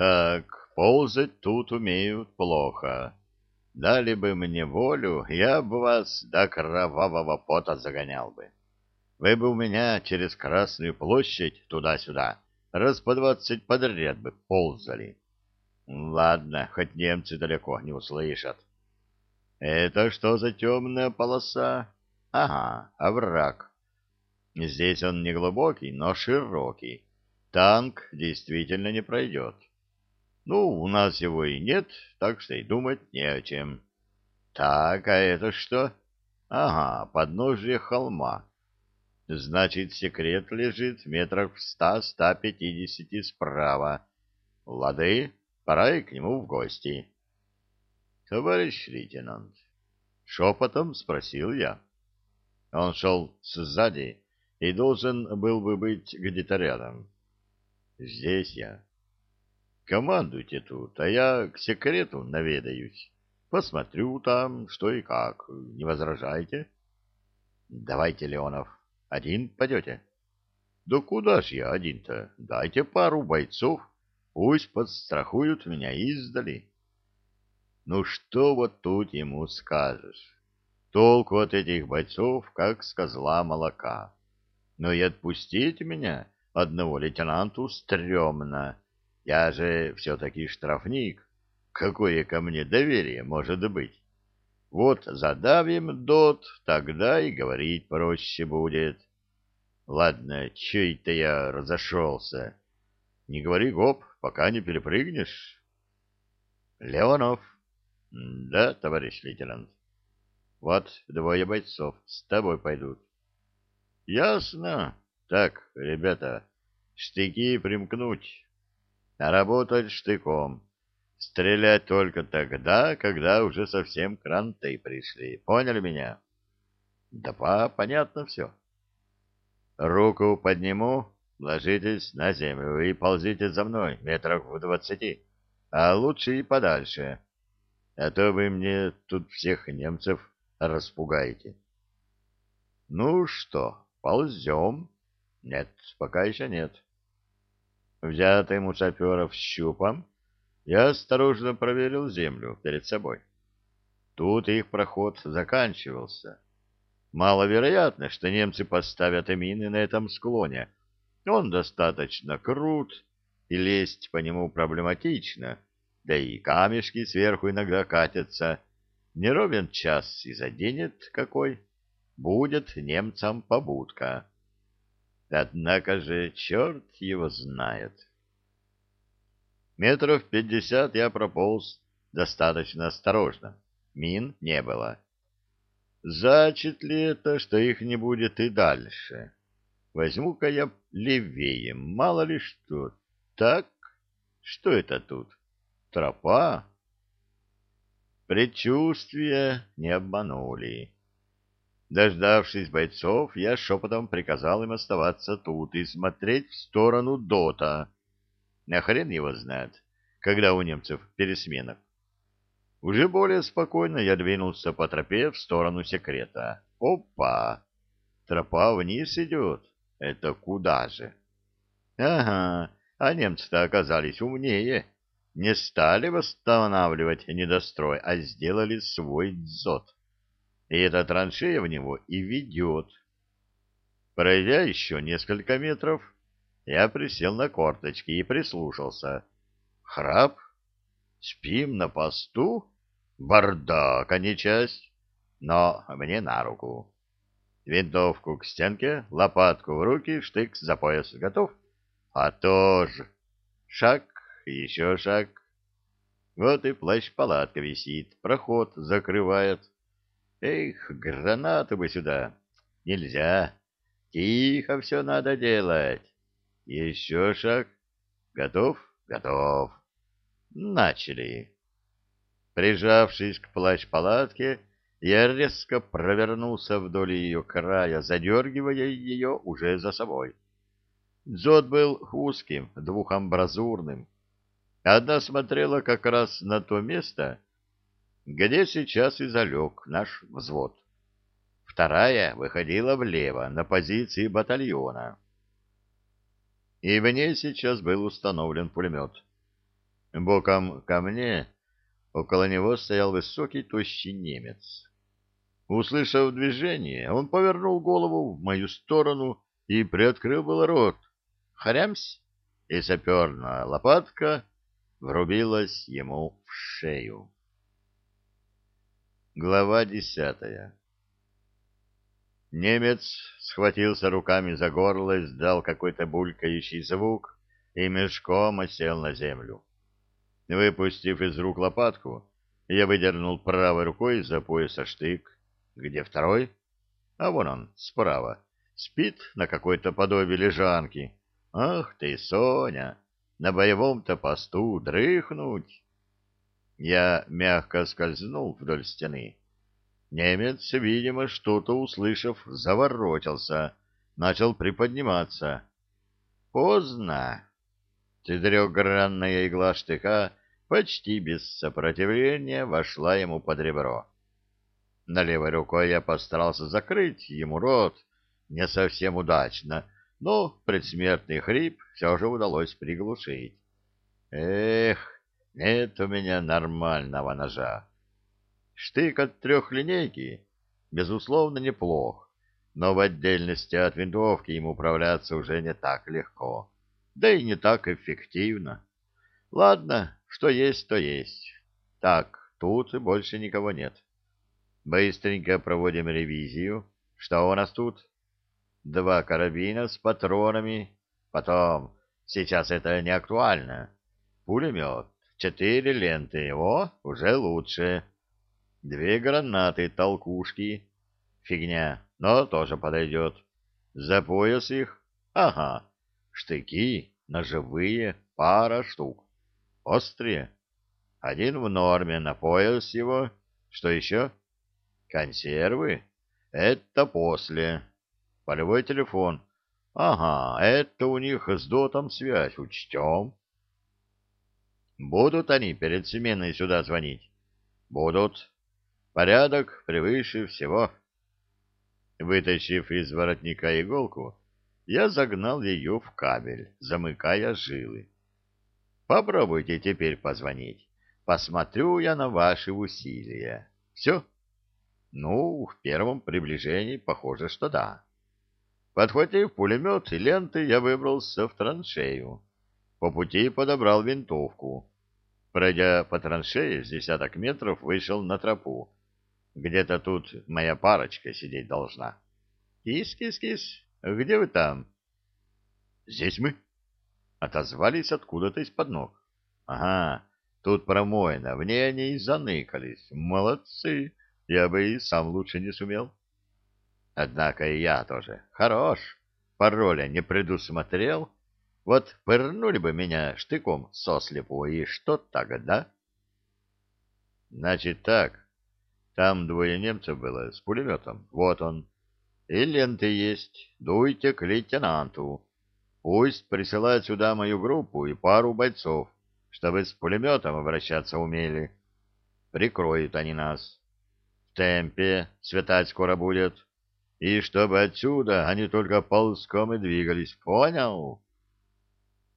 Так, ползать тут умеют плохо. Дали бы мне волю, я бы вас до кровавого пота загонял бы. Вы бы у меня через Красную площадь туда-сюда раз по двадцать подряд бы ползали. Ладно, хоть немцы далеко не услышат. Это что за темная полоса? Ага, овраг. Здесь он не глубокий, но широкий. Танк действительно не пройдет. Ну, у нас его и нет, так что и думать не о чем. Так, а это что? Ага, подножие холма. Значит, секрет лежит метрах в ста-ста пятидесяти справа. Лады, пора и к нему в гости. Товарищ лейтенант, шепотом спросил я. Он шел сзади и должен был бы быть где-то рядом. Здесь я. Командуйте тут, а я к секрету наведаюсь. Посмотрю там, что и как. Не возражайте? Давайте, Леонов, один пойдете? Да куда ж я один-то? Дайте пару бойцов, пусть подстрахуют меня издали. Ну что вот тут ему скажешь? Толку от этих бойцов, как с козла молока. Но и отпустить меня одного лейтенанту стрёмно. Я же все-таки штрафник. Какое ко мне доверие может быть? Вот задавим дот, тогда и говорить проще будет. Ладно, че это я разошелся? Не говори гоп, пока не перепрыгнешь. Леонов. Да, товарищ лейтенант. Вот двое бойцов с тобой пойдут. Ясно. Так, ребята, штыки примкнуть. Работать штыком. Стрелять только тогда, когда уже совсем кранты пришли. Поняли меня? Да, понятно все. Руку подниму, ложитесь на землю и ползите за мной метров в двадцати, а лучше и подальше, а то вы мне тут всех немцев распугаете. Ну что, ползем? Нет, пока еще нет. Взятым у шоферов щупом, я осторожно проверил землю перед собой. Тут их проход заканчивался. Маловероятно, что немцы поставят мины на этом склоне. Он достаточно крут, и лезть по нему проблематично, да и камешки сверху иногда катятся. Не ровен час и заденет какой. Будет немцам побудка. Однако же черт его знает. Метров пятьдесят я прополз достаточно осторожно. Мин не было. Значит ли это, что их не будет и дальше? Возьму-ка я левее, мало ли что. Так, что это тут? Тропа? Предчувствия не обманули. Дождавшись бойцов, я шепотом приказал им оставаться тут и смотреть в сторону Дота. На хрен его знает, когда у немцев пересменок. Уже более спокойно я двинулся по тропе в сторону секрета. Опа! Тропа вниз идет. Это куда же? Ага, а немцы-то оказались умнее. Не стали восстанавливать недострой, а сделали свой дзот и эта траншея в него и ведет. Пройдя еще несколько метров, я присел на корточки и прислушался. Храп? Спим на посту? Бардак, а не часть. Но мне на руку. Винтовку к стенке, лопатку в руки, штык за пояс. Готов? А тоже. Шаг, еще шаг. Вот и плащ-палатка висит, проход закрывает. Эх, гранату бы сюда. Нельзя. Тихо все надо делать. Еще шаг. Готов? Готов. Начали. Прижавшись к плащ-палатке, я резко провернулся вдоль ее края, задергивая ее уже за собой. Дзот был узким, двухамбразурным. Одна смотрела как раз на то место, где сейчас и залег наш взвод. Вторая выходила влево, на позиции батальона. И в ней сейчас был установлен пулемет. Боком ко мне около него стоял высокий тощий немец. Услышав движение, он повернул голову в мою сторону и приоткрыл был рот. Хрямсь! И саперная лопатка врубилась ему в шею. Глава десятая Немец схватился руками за горло, издал какой-то булькающий звук и мешком осел на землю. Выпустив из рук лопатку, я выдернул правой рукой за пояса штык. Где второй? А вон он, справа. Спит на какой-то подобии лежанки. Ах ты, Соня, на боевом-то посту дрыхнуть. Я мягко скользнул вдоль стены. Немец, видимо, что-то услышав, заворотился, начал приподниматься. Поздно. Четырехгранная игла штыка почти без сопротивления вошла ему под ребро. На левой рукой я постарался закрыть ему рот, не совсем удачно, но предсмертный хрип все же удалось приглушить. Эх, нет у меня нормального ножа. Штык от трехлинейки, безусловно, неплох, но в отдельности от винтовки им управляться уже не так легко, да и не так эффективно. Ладно, что есть, то есть. Так, тут больше никого нет. Быстренько проводим ревизию. Что у нас тут? Два карабина с патронами. Потом, сейчас это не актуально. Пулемет, четыре ленты. О, уже лучше. Две гранаты, толкушки. Фигня, но тоже подойдет. За пояс их? Ага. Штыки, ножевые, пара штук. Острые. Один в норме, на пояс его. Что еще? Консервы? Это после. Полевой телефон. Ага, это у них с дотом связь, учтем. Будут они перед сменой сюда звонить? Будут. Порядок превыше всего. Вытащив из воротника иголку, я загнал ее в кабель, замыкая жилы. Попробуйте теперь позвонить. Посмотрю я на ваши усилия. Все? Ну, в первом приближении похоже, что да. Подхватив пулемет и ленты, я выбрался в траншею. По пути подобрал винтовку. Пройдя по траншее с десяток метров, вышел на тропу где-то тут моя парочка сидеть должна. Кис-кис-кис, где вы там? Здесь мы. Отозвались откуда-то из-под ног. Ага, тут промоина, в ней они и заныкались. Молодцы, я бы и сам лучше не сумел. Однако и я тоже. Хорош, пароля не предусмотрел. Вот пырнули бы меня штыком сослепу, и что тогда? Значит так, там двое немцев было с пулеметом. Вот он. И ленты есть. Дуйте к лейтенанту. Пусть присылает сюда мою группу и пару бойцов, чтобы с пулеметом обращаться умели. Прикроют они нас. В темпе светать скоро будет. И чтобы отсюда они только ползком и двигались. Понял?